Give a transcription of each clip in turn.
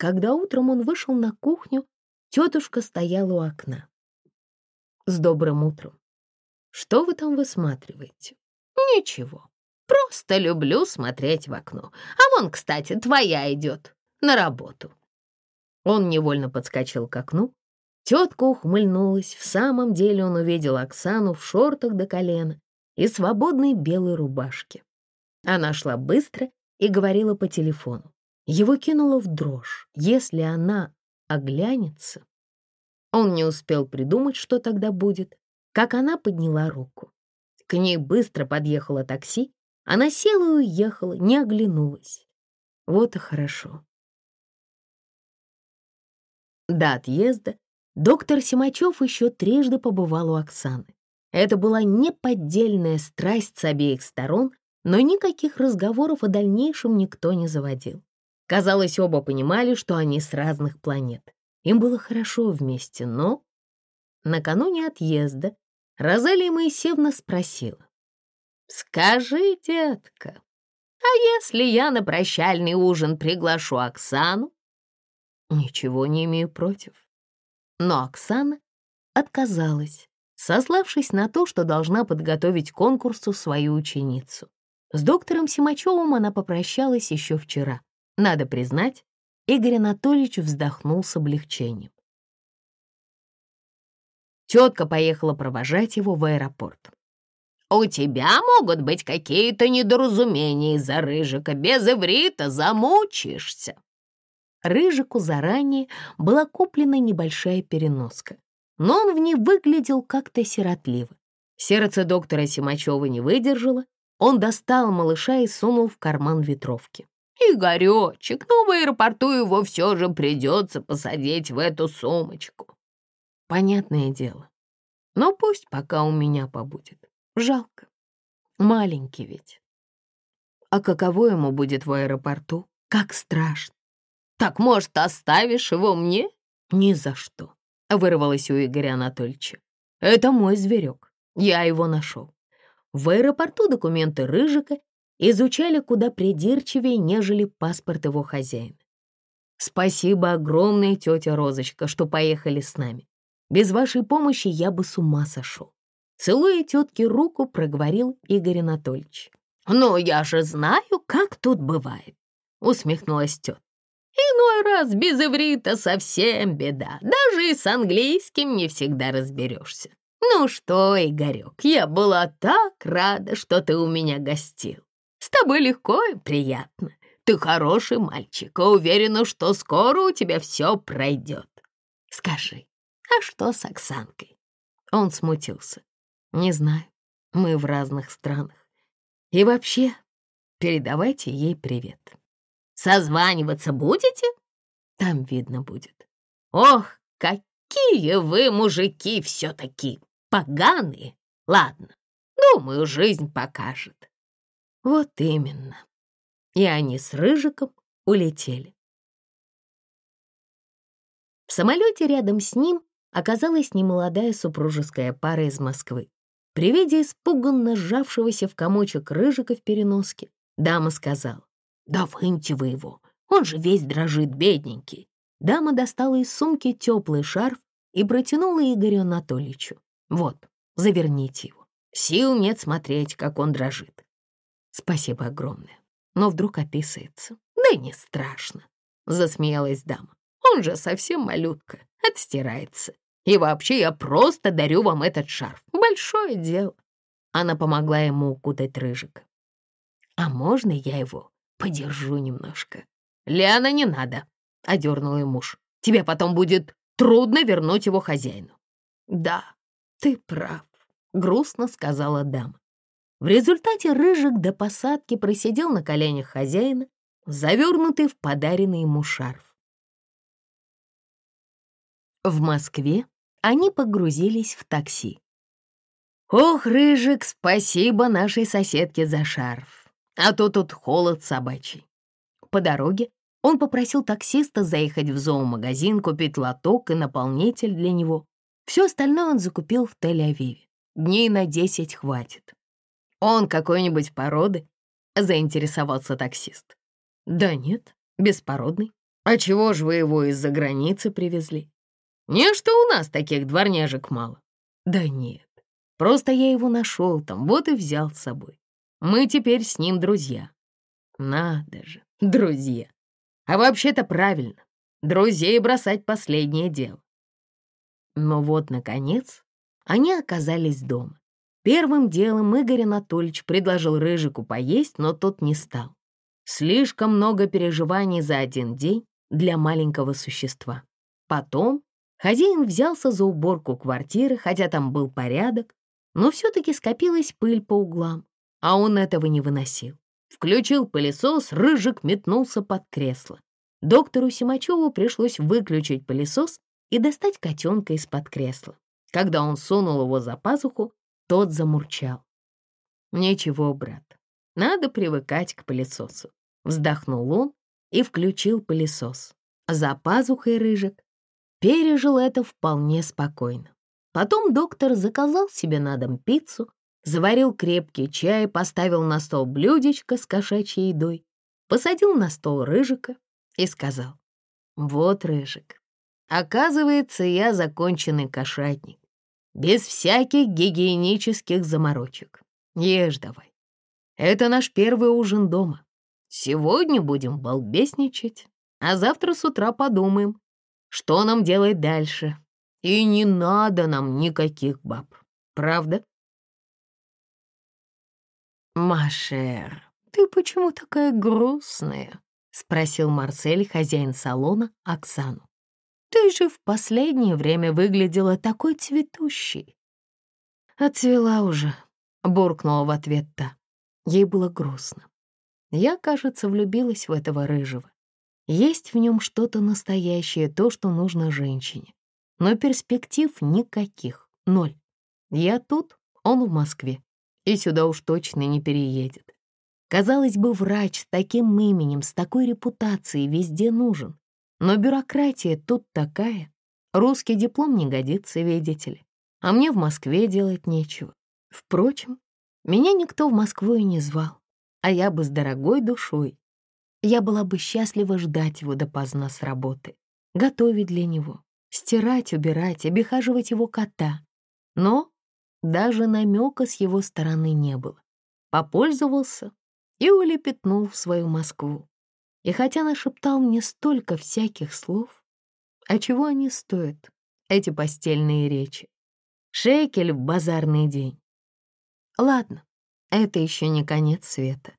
Когда утром он вышел на кухню, тетушка стояла у окна. «С добрым утром! Что вы там высматриваете?» «Ничего, просто люблю смотреть в окно. А вон, кстати, твоя идет на работу». Он невольно подскочил к окну. Тетка ухмыльнулась. В самом деле он увидел Оксану в шортах до колена и свободной белой рубашке. Она шла быстро и говорила по телефону. Его кинуло в дрожь. Если она оглянется... Он не успел придумать, что тогда будет, как она подняла руку. К ней быстро подъехало такси. Она села и уехала, не оглянулась. Вот и хорошо. До отъезда доктор Симачев еще трижды побывал у Оксаны. Это была неподдельная страсть с обеих сторон, но никаких разговоров о дальнейшем никто не заводил. Казалось, оба понимали, что они с разных планет. Им было хорошо вместе, но... Накануне отъезда Розалия Моисеевна спросила. «Скажи, детка, а если я на прощальный ужин приглашу Оксану?» «Ничего не имею против». Но Оксана отказалась, сославшись на то, что должна подготовить к конкурсу свою ученицу. С доктором Симачевым она попрощалась еще вчера. Надо признать, Игорь Анатольевич вздохнул с облегчением. Тетка поехала провожать его в аэропорт. «У тебя могут быть какие-то недоразумения из-за Рыжика. Без иврита замучишься». Рыжику заранее была куплена небольшая переноска, но он в ней выглядел как-то сиротливо. Сердце доктора Симачева не выдержало, он достал малыша и сунул в карман ветровки. Игоречек, ну в аэропорту его все же придется посадить в эту сумочку. Понятное дело. Но пусть пока у меня побудет. Жалко. Маленький ведь. А каково ему будет в аэропорту? Как страшно. Так, может, оставишь его мне? Ни за что. Вырвалось у Игоря Анатольевича. Это мой зверек. Я его нашел. В аэропорту документы Рыжика изучали куда придирчивее, нежели паспорт его хозяина. Спасибо огромное, тетя Розочка, что поехали с нами. Без вашей помощи я бы с ума сошел. Целуя тетке руку, проговорил Игорь Анатольевич. «Ну, я же знаю, как тут бывает», — усмехнулась тетка. «Иной раз без иврита совсем беда. Даже и с английским не всегда разберешься. Ну что, Игорек, я была так рада, что ты у меня гостил. Тобой легко и приятно. Ты хороший мальчик, и уверена, что скоро у тебя все пройдет. Скажи, а что с Оксанкой?» Он смутился. «Не знаю, мы в разных странах. И вообще, передавайте ей привет». «Созваниваться будете?» «Там видно будет». «Ох, какие вы, мужики, все-таки поганые! Ладно, думаю, жизнь покажет». Вот именно. И они с Рыжиком улетели. В самолете рядом с ним оказалась немолодая супружеская пара из Москвы. При виде испуганно сжавшегося в комочек Рыжика в переноске, дама сказала, «Да выньте вы его, он же весь дрожит, бедненький». Дама достала из сумки теплый шарф и протянула Игорю Анатольевичу. «Вот, заверните его. Сил нет смотреть, как он дрожит. Спасибо огромное. Но вдруг описывается. Да не страшно, засмеялась дама. Он же совсем малютка, отстирается. И вообще я просто дарю вам этот шарф. Большое дело. Она помогла ему укутать рыжика. А можно я его подержу немножко? Лена, не надо, одернул ее муж. Тебе потом будет трудно вернуть его хозяину. Да, ты прав, грустно сказала дама. В результате Рыжик до посадки просидел на коленях хозяина, завернутый в подаренный ему шарф. В Москве они погрузились в такси. «Ох, Рыжик, спасибо нашей соседке за шарф, а то тут холод собачий». По дороге он попросил таксиста заехать в зоомагазин, купить лоток и наполнитель для него. Все остальное он закупил в Тель-Авиве. Дней на десять хватит. «Он какой-нибудь породы?» — заинтересовался таксист. «Да нет, беспородный. А чего же вы его из-за границы привезли? Не что у нас таких дворняжек мало. Да нет, просто я его нашел там, вот и взял с собой. Мы теперь с ним друзья. Надо же, друзья. А вообще-то правильно. Друзей бросать последнее дело. Но вот, наконец, они оказались дома. Первым делом Игорь Анатольевич предложил Рыжику поесть, но тот не стал. Слишком много переживаний за один день для маленького существа. Потом хозяин взялся за уборку квартиры, хотя там был порядок, но все-таки скопилась пыль по углам, а он этого не выносил. Включил пылесос, Рыжик метнулся под кресло. Доктору Симачеву пришлось выключить пылесос и достать котенка из-под кресла. Когда он сунул его за пазуху, тот замурчал. «Ничего, брат, надо привыкать к пылесосу», — вздохнул он и включил пылесос. За пазухой Рыжик пережил это вполне спокойно. Потом доктор заказал себе на дом пиццу, заварил крепкий чай, поставил на стол блюдечко с кошачьей едой, посадил на стол Рыжика и сказал, «Вот, Рыжик, оказывается, я законченный кошатник, без всяких гигиенических заморочек. Ешь давай. Это наш первый ужин дома. Сегодня будем балбесничать, а завтра с утра подумаем, что нам делать дальше. И не надо нам никаких баб, правда?» «Машер, ты почему такая грустная?» — спросил Марсель, хозяин салона, Оксану. «Ты же в последнее время выглядела такой цветущей». «Отцвела уже», — буркнула в ответ та. Ей было грустно. Я, кажется, влюбилась в этого рыжего. Есть в нем что-то настоящее, то, что нужно женщине. Но перспектив никаких, ноль. Я тут, он в Москве и сюда уж точно не переедет. Казалось бы, врач с таким именем, с такой репутацией везде нужен. Но бюрократия тут такая. Русский диплом не годится, видите ли. А мне в Москве делать нечего. Впрочем, меня никто в Москву и не звал. А я бы с дорогой душой. Я была бы счастлива ждать его допоздна с работы, готовить для него, стирать, убирать, обихаживать его кота. Но даже намека с его стороны не было. Попользовался и улепетнул в свою Москву. И хотя нашептал мне столько всяких слов, а чего они стоят, эти постельные речи? Шекель в базарный день. Ладно, это еще не конец света.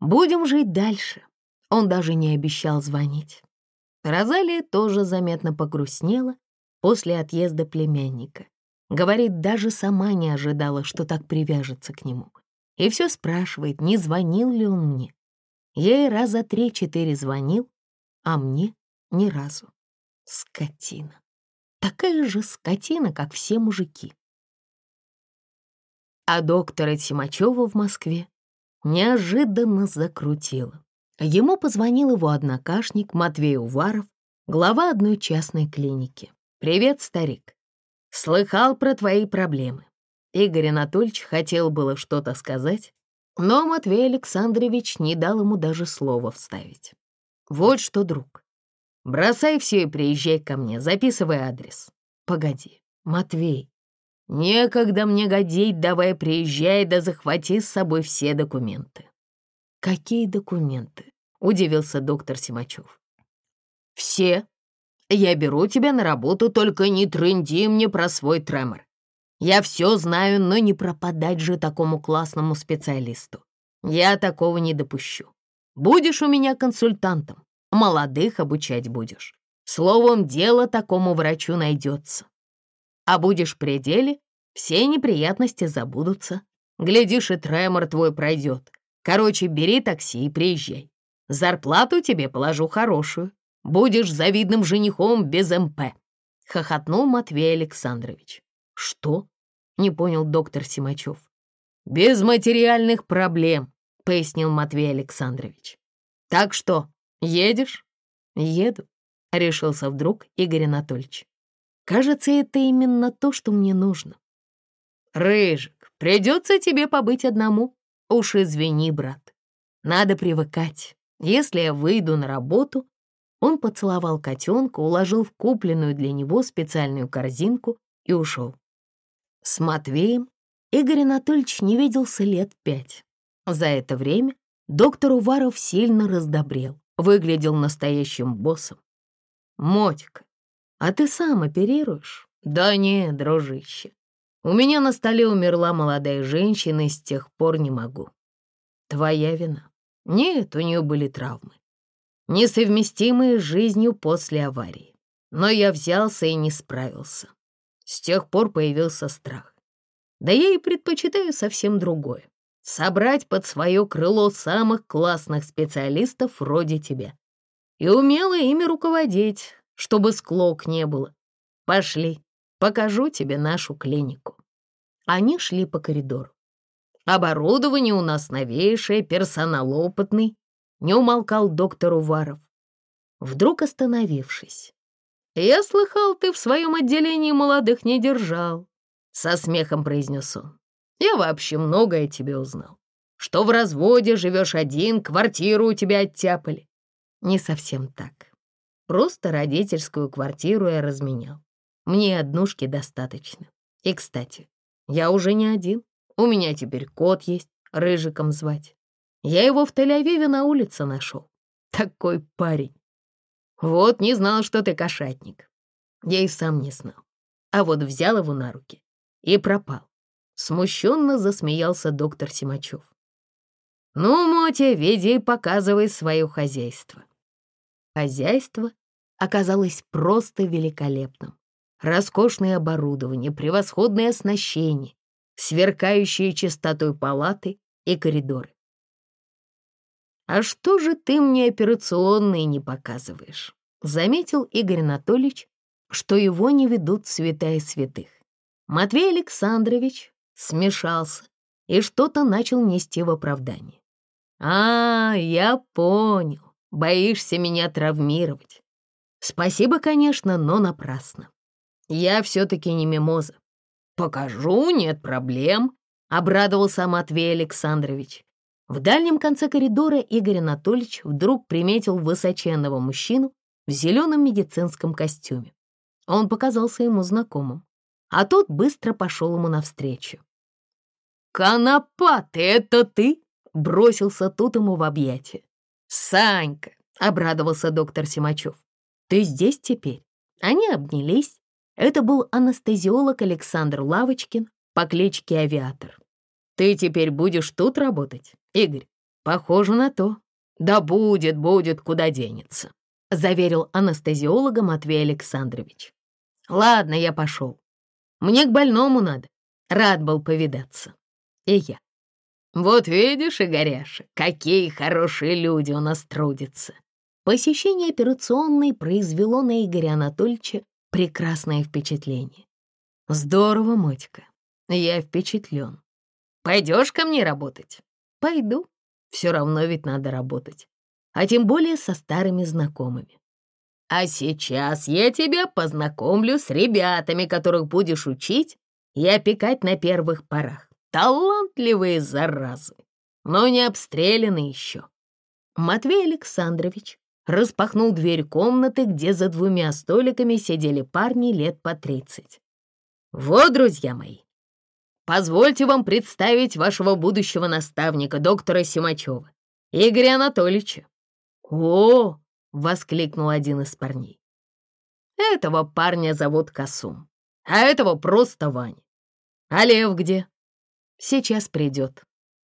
Будем жить дальше. Он даже не обещал звонить. Розалия тоже заметно погрустнела после отъезда племянника. Говорит, даже сама не ожидала, что так привяжется к нему. И все спрашивает, не звонил ли он мне. Ей раза три-четыре звонил, а мне ни разу. Скотина. Такая же скотина, как все мужики. А доктора Тимачева в Москве неожиданно закрутило. Ему позвонил его однокашник Матвей Уваров, глава одной частной клиники. «Привет, старик. Слыхал про твои проблемы. Игорь Анатольевич хотел было что-то сказать, но Матвей Александрович не дал ему даже слова вставить. Вот что, друг, бросай все и приезжай ко мне, записывай адрес. Погоди, Матвей, некогда мне годить, давай приезжай да захвати с собой все документы. Какие документы? Удивился доктор Симачев. Все, я беру тебя на работу, только не трынди мне про свой тремор. Я все знаю, но не пропадать же такому классному специалисту. Я такого не допущу. Будешь у меня консультантом, молодых обучать будешь. Словом, дело такому врачу найдется. А будешь при деле, все неприятности забудутся. Глядишь, и тремор твой пройдет. Короче, бери такси и приезжай. Зарплату тебе положу хорошую. Будешь завидным женихом без МП», — хохотнул Матвей Александрович. «Что?» — не понял доктор Симачев. «Без материальных проблем», — пояснил Матвей Александрович. «Так что, едешь?» «Еду», — решился вдруг Игорь Анатольевич. «Кажется, это именно то, что мне нужно». «Рыжик, придется тебе побыть одному. Уж извини, брат. Надо привыкать. Если я выйду на работу, Он поцеловал котенка, уложил в купленную для него специальную корзинку и ушел. С Матвеем Игорь Анатольевич не виделся лет пять. За это время доктор Уваров сильно раздобрел, выглядел настоящим боссом. «Мотика, а ты сам оперируешь?» «Да не, дружище. У меня на столе умерла молодая женщина, и с тех пор не могу». «Твоя вина?» «Нет, у нее были травмы, несовместимые с жизнью после аварии. Но я взялся и не справился. С тех пор появился страх. Да я и предпочитаю совсем другое. Собрать под свое крыло самых классных специалистов вроде тебя. И умело ими руководить, чтобы склок не было. Пошли, покажу тебе нашу клинику. Они шли по коридору. Оборудование у нас новейшее, персонал опытный, не умолкал доктор Уваров. Вдруг остановившись. «Я слыхал, ты в своем отделении молодых не держал со смехом произнес он. «Я вообще многое тебе узнал. Что в разводе живешь один, квартиру у тебя оттяпали». «Не совсем так. Просто родительскую квартиру я разменял. Мне однушки достаточно. И, кстати, я уже не один. У меня теперь кот есть, Рыжиком звать. Я его в Тель-Авиве на улице нашел. Такой парень. Вот не знал, что ты кошатник. Я и сам не знал. А вот взял его на руки и пропал. Смущенно засмеялся доктор Симачев. «Ну, Мотя, веди и показывай свое хозяйство». Хозяйство оказалось просто великолепным. Роскошное оборудование, превосходное оснащение, сверкающие чистотой палаты и коридоры. «А что же ты мне операционные не показываешь?» Заметил Игорь Анатольевич, что его не ведут святая святых. Матвей Александрович смешался и что-то начал нести в оправдание. «А, я понял. Боишься меня травмировать. Спасибо, конечно, но напрасно. Я все-таки не мимоза. Покажу, нет проблем», — обрадовался Матвей Александрович. В дальнем конце коридора Игорь Анатольевич вдруг приметил высоченного мужчину в зеленом медицинском костюме. Он показался ему знакомым а тот быстро пошел ему навстречу. «Конопатый, это ты?» — бросился тут ему в объятия. «Санька!» — обрадовался доктор Симачев. «Ты здесь теперь?» Они обнялись. Это был анестезиолог Александр Лавочкин по кличке Авиатор. «Ты теперь будешь тут работать, Игорь?» «Похоже на то». «Да будет, будет, куда денется», — заверил анестезиолога Матвей Александрович. «Ладно, я пошел. Мне к больному надо. Рад был повидаться. И я. Вот видишь, Игоряша, какие хорошие люди у нас трудятся. Посещение операционной произвело на Игоря Анатольевича прекрасное впечатление. Здорово, Мотька, я впечатлен. Пойдешь ко мне работать? Пойду. Все равно ведь надо работать. А тем более со старыми знакомыми. А сейчас я тебя познакомлю с ребятами, которых будешь учить и опекать на первых порах. Талантливые заразы, но не обстреляны еще. Матвей Александрович распахнул дверь комнаты, где за двумя столиками сидели парни лет по тридцать. «Вот, друзья мои, позвольте вам представить вашего будущего наставника, доктора Симачева, Игоря Анатольевича». «О, — воскликнул один из парней. «Этого парня зовут Касум, а этого просто Ваня. А Лев где?» «Сейчас придет».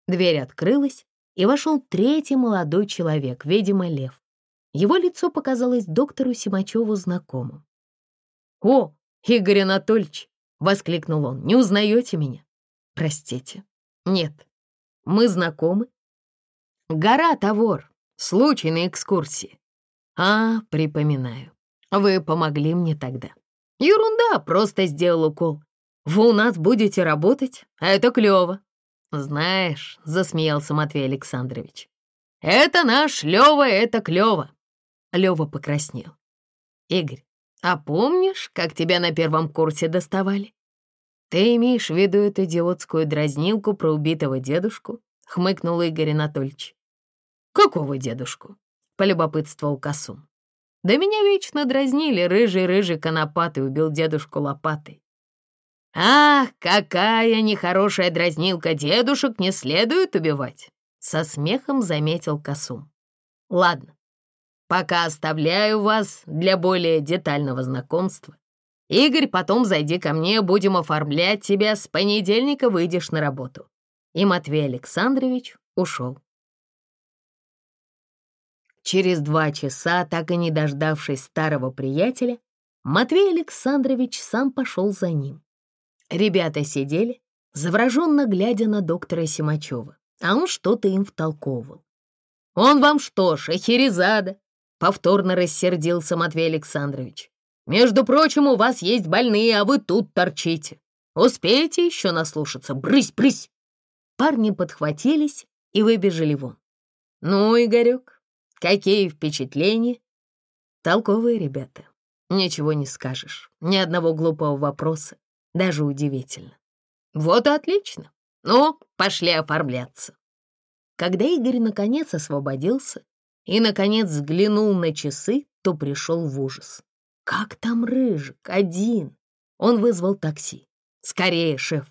Дверь открылась, и вошел третий молодой человек, видимо, Лев. Его лицо показалось доктору Симачеву знакомым. «О, Игорь Анатольевич!» — воскликнул он. «Не узнаете меня?» «Простите». «Нет, мы знакомы». «Гора Тавор, случай на экскурсии. «А, припоминаю. Вы помогли мне тогда». «Ерунда, просто сделал укол. Вы у нас будете работать, это клево». «Знаешь», — засмеялся Матвей Александрович, «это наш Лёва, это клево». Лёва покраснел. «Игорь, а помнишь, как тебя на первом курсе доставали?» «Ты имеешь в виду эту идиотскую дразнилку про убитого дедушку?» — хмыкнул Игорь Анатольевич. «Какого дедушку?» полюбопытствовал Касум. Да меня вечно дразнили, рыжий-рыжий конопатый убил дедушку лопатой. «Ах, какая нехорошая дразнилка! Дедушек не следует убивать!» Со смехом заметил Косум. «Ладно, пока оставляю вас для более детального знакомства. Игорь, потом зайди ко мне, будем оформлять тебя, с понедельника выйдешь на работу». И Матвей Александрович ушел. Через два часа, так и не дождавшись старого приятеля, Матвей Александрович сам пошел за ним. Ребята сидели, завороженно глядя на доктора Симачева, а он что-то им втолковывал. «Он вам что, Шахерезада?» — повторно рассердился Матвей Александрович. «Между прочим, у вас есть больные, а вы тут торчите. Успеете еще наслушаться? Брысь, брысь!» Парни подхватились и выбежали вон. «Ну, Игорек, какие впечатления?» «Толковые ребята, ничего не скажешь, ни одного глупого вопроса. Даже удивительно. Вот и отлично. Ну, пошли оформляться. Когда Игорь наконец освободился и, наконец, взглянул на часы, то пришел в ужас. Как там Рыжик? Один. Он вызвал такси. Скорее, шеф.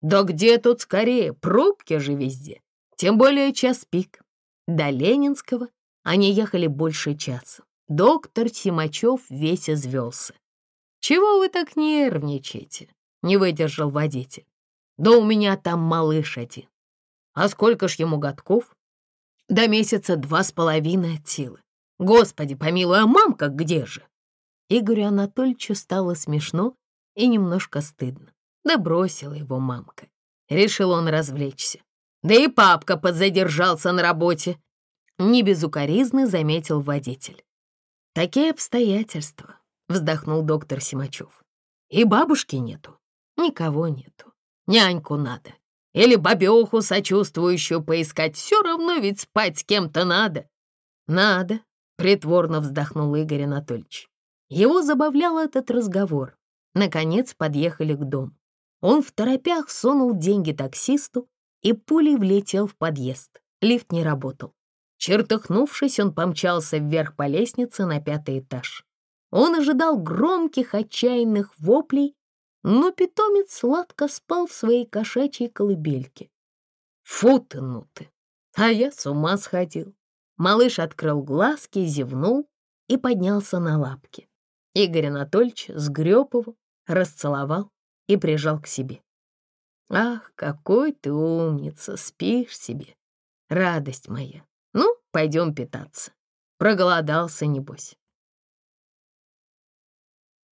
Да где тут скорее? Пробки же везде. Тем более час пик. До Ленинского они ехали больше часа. Доктор Тимачев весь извелся. «Чего вы так нервничаете?» — не выдержал водитель. «Да у меня там малыш один. А сколько ж ему годков?» «До месяца два с половиной от силы. Господи помилуй, а мамка где же?» Игорю Анатольевичу стало смешно и немножко стыдно. Да бросила его мамка. Решил он развлечься. Да и папка подзадержался на работе. Не без укоризны заметил водитель. Такие обстоятельства. — вздохнул доктор Симачев. «И бабушки нету, никого нету. Няньку надо. Или бабеху сочувствующую поискать. Все равно ведь спать с кем-то надо». «Надо», — притворно вздохнул Игорь Анатольевич. Его забавлял этот разговор. Наконец подъехали к дому. Он в торопях сунул деньги таксисту и пулей влетел в подъезд. Лифт не работал. Чертыхнувшись, он помчался вверх по лестнице на пятый этаж. Он ожидал громких отчаянных воплей, но питомец сладко спал в своей кошачьей колыбельке. Фу ты, ну ты! А я с ума сходил. Малыш открыл глазки, зевнул и поднялся на лапки. Игорь Анатольевич сгреб его, расцеловал и прижал к себе. «Ах, какой ты умница, спишь себе! Радость моя! Ну, пойдем питаться. Проголодался, небось».